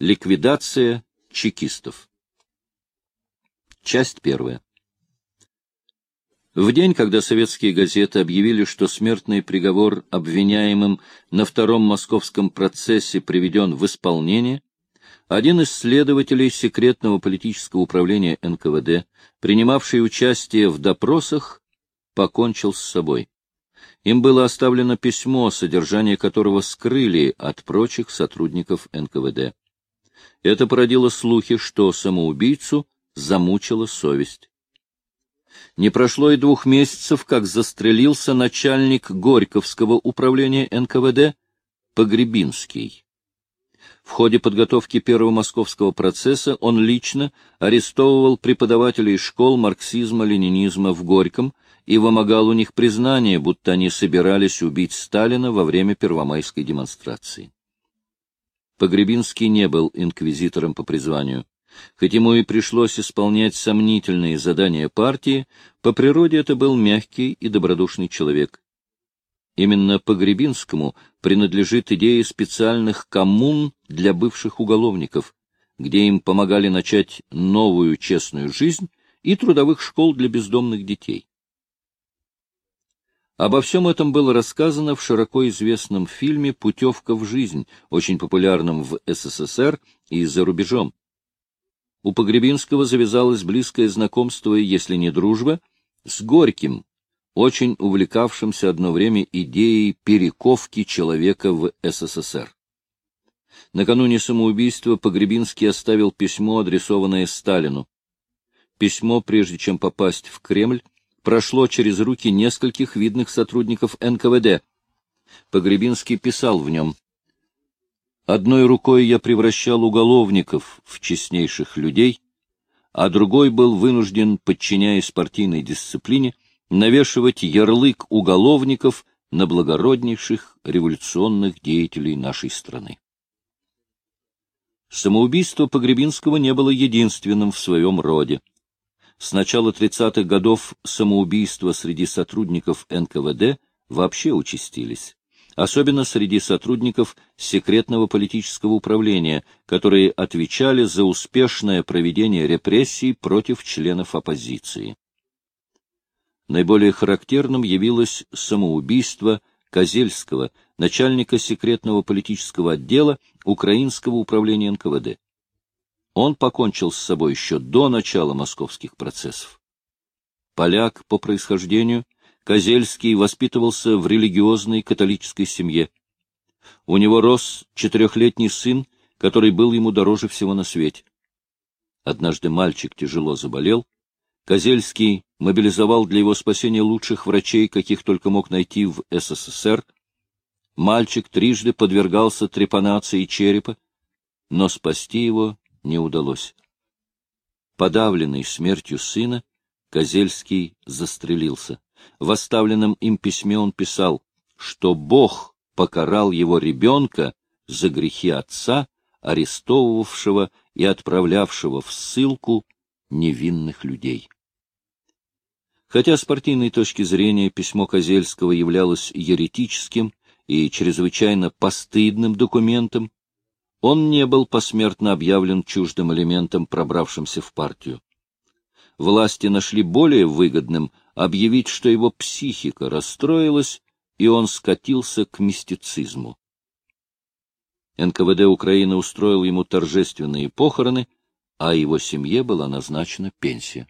Ликвидация чекистов. Часть первая. В день, когда советские газеты объявили, что смертный приговор обвиняемым на втором московском процессе приведен в исполнение, один из следователей секретного политического управления НКВД, принимавший участие в допросах, покончил с собой. Им было оставлено письмо, содержание которого скрыли от прочих сотрудников НКВД. Это породило слухи, что самоубийцу замучила совесть. Не прошло и двух месяцев, как застрелился начальник Горьковского управления НКВД Погребинский. В ходе подготовки первого московского процесса он лично арестовывал преподавателей школ марксизма-ленинизма в Горьком и вымогал у них признания, будто они собирались убить Сталина во время первомайской демонстрации. Погребинский не был инквизитором по призванию. Хоть ему и пришлось исполнять сомнительные задания партии, по природе это был мягкий и добродушный человек. Именно Погребинскому принадлежит идея специальных коммун для бывших уголовников, где им помогали начать новую честную жизнь и трудовых школ для бездомных детей. Обо всем этом было рассказано в широко известном фильме «Путевка в жизнь», очень популярном в СССР и за рубежом. У Погребинского завязалось близкое знакомство, если не дружба, с Горьким, очень увлекавшимся одно время идеей перековки человека в СССР. Накануне самоубийства Погребинский оставил письмо, адресованное Сталину. Письмо, прежде чем попасть в Кремль, прошло через руки нескольких видных сотрудников НКВД. Погребинский писал в нем «Одной рукой я превращал уголовников в честнейших людей, а другой был вынужден, подчиняясь партийной дисциплине, навешивать ярлык уголовников на благороднейших революционных деятелей нашей страны. Самоубийство Погребинского не было единственным в своем роде. С начала 30-х годов самоубийства среди сотрудников НКВД вообще участились, особенно среди сотрудников секретного политического управления, которые отвечали за успешное проведение репрессий против членов оппозиции. Наиболее характерным явилось самоубийство Козельского, начальника секретного политического отдела Украинского управления НКВД. Он покончил с собой еще до начала московских процессов. Поляк по происхождению, Козельский воспитывался в религиозной католической семье. У него рос четырехлетний сын, который был ему дороже всего на свете. Однажды мальчик тяжело заболел. Козельский мобилизовал для его спасения лучших врачей, каких только мог найти в СССР. Мальчик трижды подвергался трепанации черепа, но спасти его не удалось. Подавленный смертью сына, Козельский застрелился. В оставленном им письме он писал, что Бог покарал его ребенка за грехи отца, арестовывавшего и отправлявшего в ссылку невинных людей. Хотя с партийной точки зрения письмо Козельского являлось еретическим и чрезвычайно постыдным документом, он не был посмертно объявлен чуждым элементом, пробравшимся в партию. Власти нашли более выгодным объявить, что его психика расстроилась, и он скатился к мистицизму. НКВД Украины устроил ему торжественные похороны, а его семье была назначена пенсия.